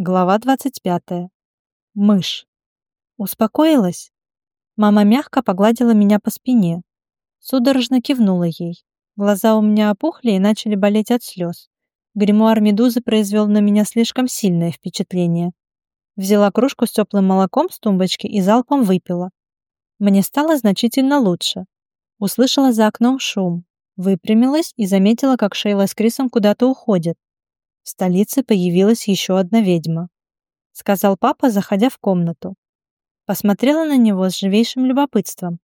Глава 25. Мышь. Успокоилась? Мама мягко погладила меня по спине. Судорожно кивнула ей. Глаза у меня опухли и начали болеть от слез. Гримуар медузы произвел на меня слишком сильное впечатление. Взяла кружку с теплым молоком с тумбочки и залпом выпила. Мне стало значительно лучше. Услышала за окном шум, выпрямилась и заметила, как Шейла с Крисом куда-то уходят. В столице появилась еще одна ведьма. Сказал папа, заходя в комнату. Посмотрела на него с живейшим любопытством.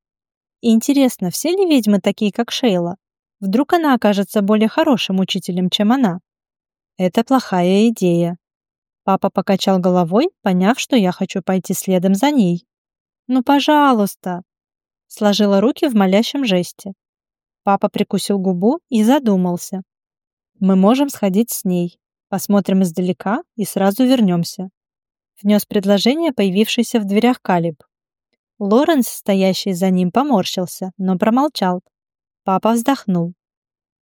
Интересно, все ли ведьмы такие, как Шейла? Вдруг она окажется более хорошим учителем, чем она? Это плохая идея. Папа покачал головой, поняв, что я хочу пойти следом за ней. «Ну, пожалуйста!» Сложила руки в молящем жесте. Папа прикусил губу и задумался. «Мы можем сходить с ней. Посмотрим издалека и сразу вернемся. Внес предложение, появившийся в дверях Калиб. Лоренс, стоящий за ним, поморщился, но промолчал. Папа вздохнул.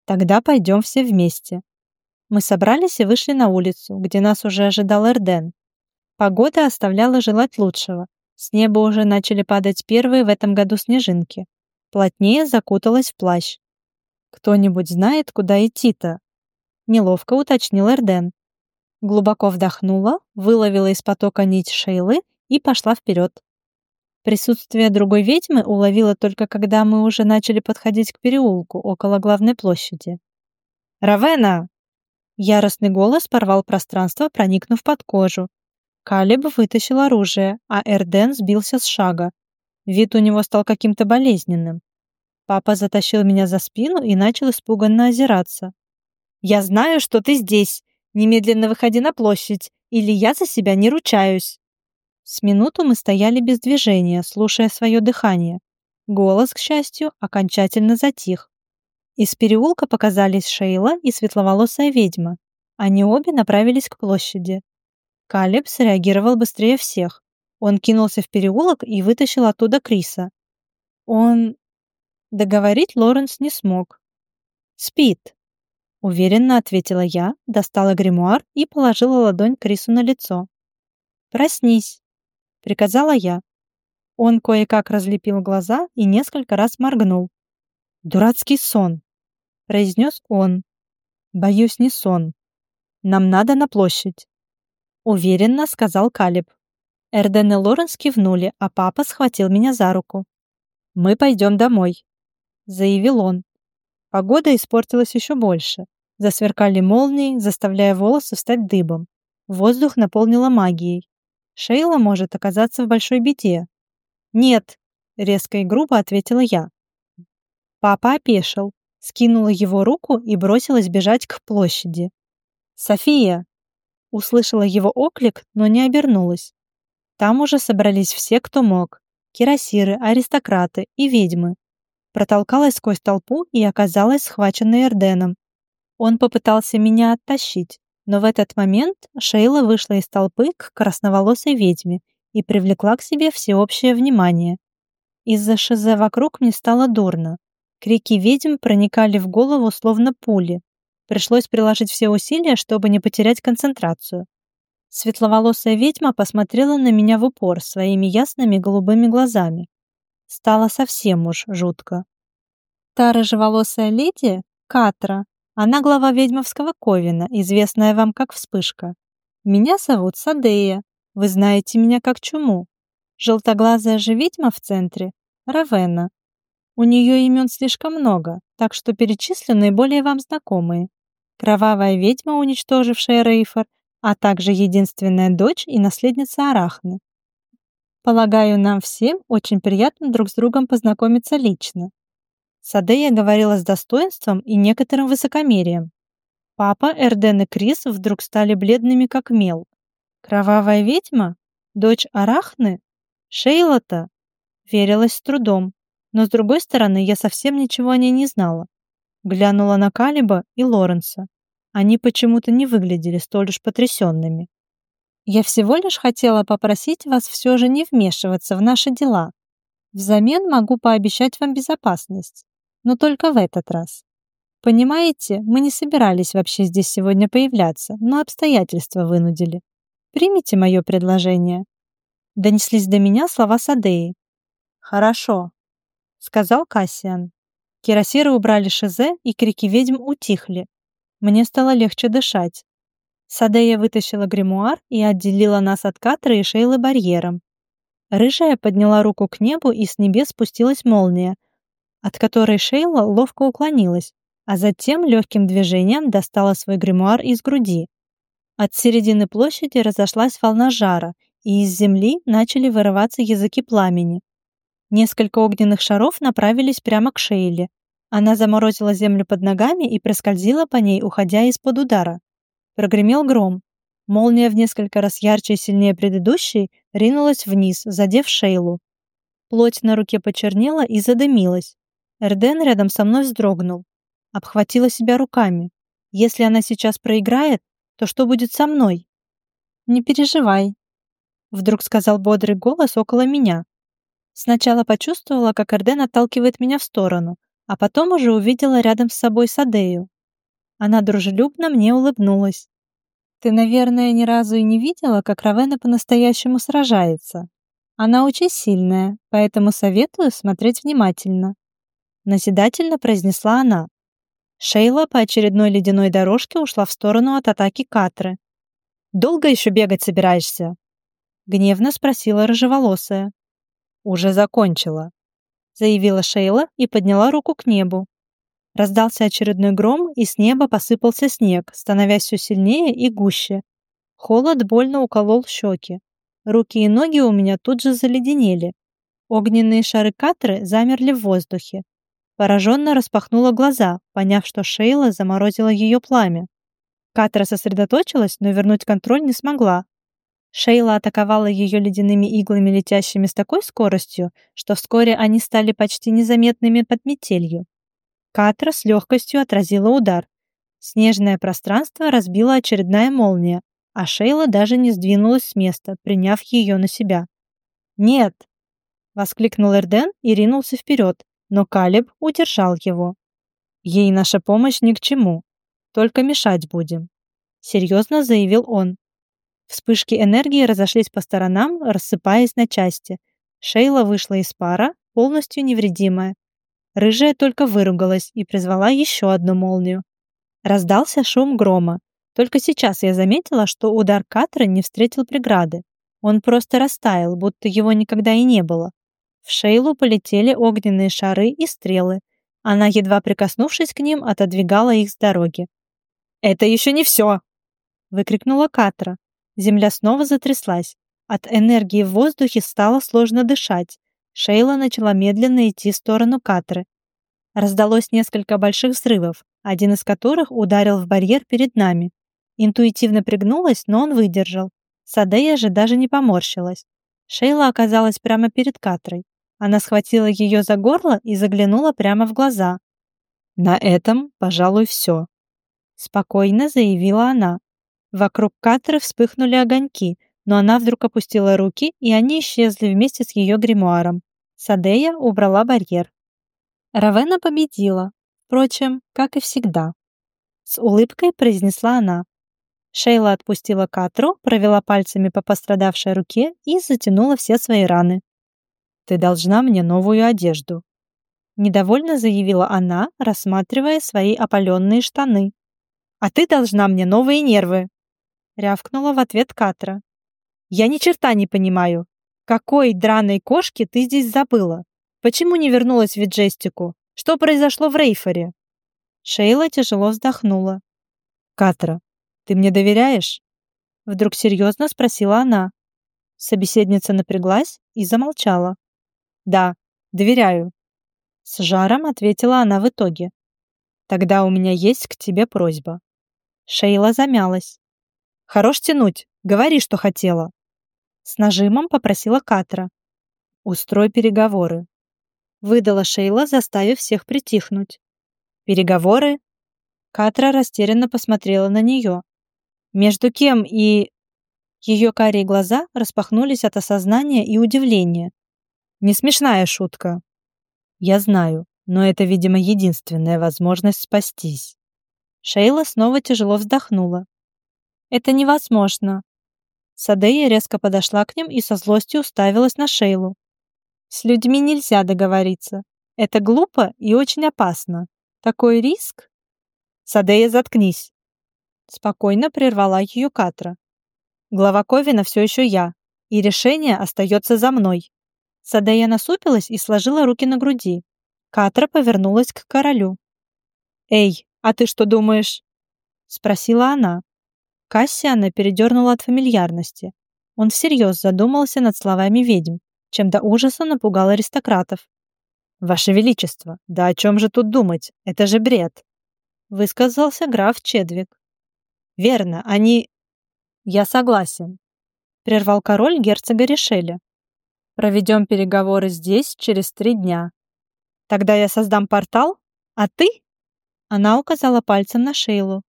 «Тогда пойдем все вместе». Мы собрались и вышли на улицу, где нас уже ожидал Эрден. Погода оставляла желать лучшего. С неба уже начали падать первые в этом году снежинки. Плотнее закуталась в плащ. «Кто-нибудь знает, куда идти-то?» Неловко уточнил Эрден. Глубоко вдохнула, выловила из потока нить Шейлы и пошла вперед. Присутствие другой ведьмы уловила только когда мы уже начали подходить к переулку около главной площади. «Равена!» Яростный голос порвал пространство, проникнув под кожу. Калиб вытащил оружие, а Эрден сбился с шага. Вид у него стал каким-то болезненным. Папа затащил меня за спину и начал испуганно озираться. «Я знаю, что ты здесь. Немедленно выходи на площадь, или я за себя не ручаюсь». С минуту мы стояли без движения, слушая свое дыхание. Голос, к счастью, окончательно затих. Из переулка показались Шейла и светловолосая ведьма. Они обе направились к площади. Калеб среагировал быстрее всех. Он кинулся в переулок и вытащил оттуда Криса. Он... Договорить Лоренс не смог. «Спит», Уверенно ответила я, достала гримуар и положила ладонь Крису на лицо. «Проснись», — приказала я. Он кое-как разлепил глаза и несколько раз моргнул. «Дурацкий сон», — произнес он. «Боюсь, не сон. Нам надо на площадь», — уверенно сказал Калиб. Эрден и Лоренс кивнули, а папа схватил меня за руку. «Мы пойдем домой», — заявил он. Погода испортилась еще больше. Засверкали молнии, заставляя волосы встать дыбом. Воздух наполнила магией. Шейла может оказаться в большой беде. «Нет», — резко и грубо ответила я. Папа опешил, скинула его руку и бросилась бежать к площади. «София!» Услышала его оклик, но не обернулась. Там уже собрались все, кто мог. Кирасиры, аристократы и ведьмы протолкалась сквозь толпу и оказалась схваченной Эрденом. Он попытался меня оттащить, но в этот момент Шейла вышла из толпы к красноволосой ведьме и привлекла к себе всеобщее внимание. Из-за шизе вокруг мне стало дурно. Крики ведьм проникали в голову словно пули. Пришлось приложить все усилия, чтобы не потерять концентрацию. Светловолосая ведьма посмотрела на меня в упор своими ясными голубыми глазами. Стало совсем уж жутко. Та рыжеволосая леди — Катра. Она глава ведьмовского ковина, известная вам как Вспышка. Меня зовут Садея. Вы знаете меня как Чуму. Желтоглазая же ведьма в центре — Равена. У нее имен слишком много, так что перечислю наиболее вам знакомые. Кровавая ведьма, уничтожившая Рейфор, а также единственная дочь и наследница Арахны. Полагаю, нам всем очень приятно друг с другом познакомиться лично. Садея говорила с достоинством и некоторым высокомерием. Папа, Эрден и Крис вдруг стали бледными как мел. Кровавая ведьма? Дочь Арахны? Шейлота? Верилась с трудом. Но с другой стороны, я совсем ничего о ней не знала. Глянула на Калиба и Лоренса. Они почему-то не выглядели столь уж потрясенными. Я всего лишь хотела попросить вас все же не вмешиваться в наши дела. Взамен могу пообещать вам безопасность, но только в этот раз. Понимаете, мы не собирались вообще здесь сегодня появляться, но обстоятельства вынудили. примите мое предложение?» Донеслись до меня слова Садеи. «Хорошо», — сказал Кассиан. Кирасиры убрали шизе, и крики ведьм утихли. Мне стало легче дышать. Садея вытащила гримуар и отделила нас от Катры и Шейлы барьером. Рыжая подняла руку к небу, и с небес спустилась молния, от которой Шейла ловко уклонилась, а затем легким движением достала свой гримуар из груди. От середины площади разошлась волна жара, и из земли начали вырываться языки пламени. Несколько огненных шаров направились прямо к Шейле. Она заморозила землю под ногами и проскользила по ней, уходя из-под удара. Прогремел гром. Молния в несколько раз ярче и сильнее предыдущей ринулась вниз, задев Шейлу. Плоть на руке почернела и задымилась. Эрден рядом со мной вздрогнул. Обхватила себя руками. Если она сейчас проиграет, то что будет со мной? Не переживай, вдруг сказал бодрый голос около меня. Сначала почувствовала, как Эрден отталкивает меня в сторону, а потом уже увидела рядом с собой Садею. Она дружелюбно мне улыбнулась. «Ты, наверное, ни разу и не видела, как Равена по-настоящему сражается. Она очень сильная, поэтому советую смотреть внимательно». Назидательно произнесла она, Шейла по очередной ледяной дорожке ушла в сторону от атаки Катры. «Долго еще бегать собираешься?» Гневно спросила рыжеволосая. «Уже закончила», заявила Шейла и подняла руку к небу. Раздался очередной гром, и с неба посыпался снег, становясь все сильнее и гуще. Холод больно уколол щеки. Руки и ноги у меня тут же заледенели. Огненные шары Катры замерли в воздухе. Пораженно распахнула глаза, поняв, что Шейла заморозила ее пламя. Катра сосредоточилась, но вернуть контроль не смогла. Шейла атаковала ее ледяными иглами, летящими с такой скоростью, что вскоре они стали почти незаметными под метелью. Катра с легкостью отразила удар. Снежное пространство разбила очередная молния, а Шейла даже не сдвинулась с места, приняв ее на себя. «Нет!» — воскликнул Эрден и ринулся вперед, но Калиб удержал его. «Ей наша помощь ни к чему, только мешать будем», — серьезно заявил он. Вспышки энергии разошлись по сторонам, рассыпаясь на части. Шейла вышла из пара, полностью невредимая. Рыжая только выругалась и призвала еще одну молнию. Раздался шум грома. Только сейчас я заметила, что удар Катры не встретил преграды. Он просто растаял, будто его никогда и не было. В Шейлу полетели огненные шары и стрелы. Она, едва прикоснувшись к ним, отодвигала их с дороги. «Это еще не все!» — выкрикнула Катра. Земля снова затряслась. От энергии в воздухе стало сложно дышать. Шейла начала медленно идти в сторону Катры. Раздалось несколько больших взрывов, один из которых ударил в барьер перед нами. Интуитивно пригнулась, но он выдержал. Садея же даже не поморщилась. Шейла оказалась прямо перед Катрой. Она схватила ее за горло и заглянула прямо в глаза. «На этом, пожалуй, все», — спокойно заявила она. Вокруг Катры вспыхнули огоньки, но она вдруг опустила руки, и они исчезли вместе с ее гримуаром. Садея убрала барьер. Равена победила, впрочем, как и всегда. С улыбкой произнесла она. Шейла отпустила Катру, провела пальцами по пострадавшей руке и затянула все свои раны. Ты должна мне новую одежду. Недовольно заявила она, рассматривая свои опаленные штаны. А ты должна мне новые нервы. Рявкнула в ответ Катра. Я ни черта не понимаю. Какой драной кошки ты здесь забыла? Почему не вернулась в Виджестику? Что произошло в Рейфоре? Шейла тяжело вздохнула. Катра, ты мне доверяешь? Вдруг серьезно спросила она. Собеседница напряглась и замолчала. Да, доверяю. С жаром ответила она в итоге. Тогда у меня есть к тебе просьба. Шейла замялась. Хорош тянуть, говори, что хотела. С нажимом попросила Катра. Устрой переговоры. Выдала Шейла, заставив всех притихнуть. Переговоры? Катра растерянно посмотрела на нее. Между кем и... Ее карие глаза распахнулись от осознания и удивления. Не смешная шутка. Я знаю, но это, видимо, единственная возможность спастись. Шейла снова тяжело вздохнула. Это невозможно. Садея резко подошла к ним и со злостью уставилась на Шейлу. «С людьми нельзя договориться. Это глупо и очень опасно. Такой риск...» «Садея, заткнись!» Спокойно прервала ее Катра. «Глава Ковина все еще я, и решение остается за мной». Садея насупилась и сложила руки на груди. Катра повернулась к королю. «Эй, а ты что думаешь?» Спросила она. Кассиана передернула от фамильярности. Он всерьез задумался над словами ведьм, чем до ужаса напугал аристократов. «Ваше Величество, да о чем же тут думать? Это же бред!» Высказался граф Чедвик. «Верно, они...» «Я согласен», — прервал король герцога Решеля. «Проведем переговоры здесь через три дня. Тогда я создам портал, а ты...» Она указала пальцем на Шейлу.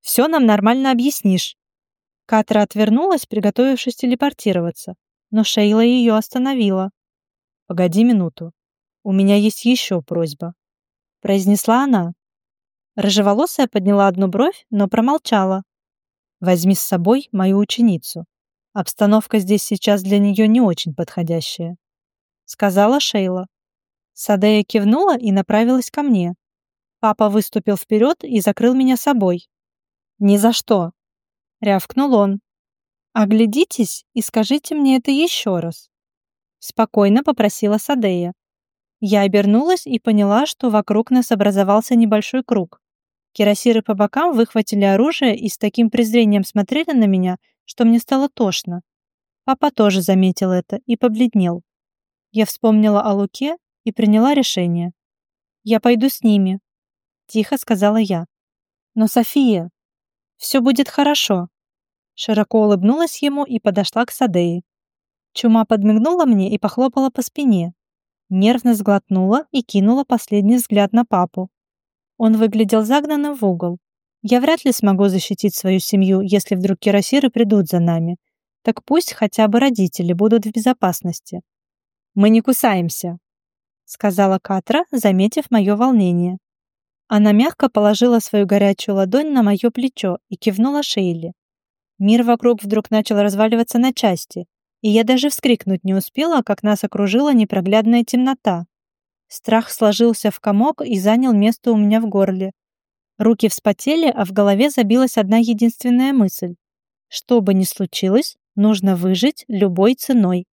Все нам нормально объяснишь». Катра отвернулась, приготовившись телепортироваться, но Шейла ее остановила. «Погоди минуту. У меня есть еще просьба», — произнесла она. Рыжеволосая подняла одну бровь, но промолчала. «Возьми с собой мою ученицу. Обстановка здесь сейчас для нее не очень подходящая», — сказала Шейла. Садея кивнула и направилась ко мне. Папа выступил вперед и закрыл меня собой. «Ни за что!» — рявкнул он. «Оглядитесь и скажите мне это еще раз!» Спокойно попросила Садея. Я обернулась и поняла, что вокруг нас образовался небольшой круг. Кирасиры по бокам выхватили оружие и с таким презрением смотрели на меня, что мне стало тошно. Папа тоже заметил это и побледнел. Я вспомнила о Луке и приняла решение. «Я пойду с ними», — тихо сказала я. «Но София...» Все будет хорошо». Широко улыбнулась ему и подошла к Садее. Чума подмигнула мне и похлопала по спине. Нервно сглотнула и кинула последний взгляд на папу. Он выглядел загнанным в угол. Я вряд ли смогу защитить свою семью, если вдруг кирасиры придут за нами. Так пусть хотя бы родители будут в безопасности. «Мы не кусаемся», — сказала Катра, заметив мое волнение. Она мягко положила свою горячую ладонь на мое плечо и кивнула Шейли. Мир вокруг вдруг начал разваливаться на части, и я даже вскрикнуть не успела, как нас окружила непроглядная темнота. Страх сложился в комок и занял место у меня в горле. Руки вспотели, а в голове забилась одна единственная мысль. Что бы ни случилось, нужно выжить любой ценой.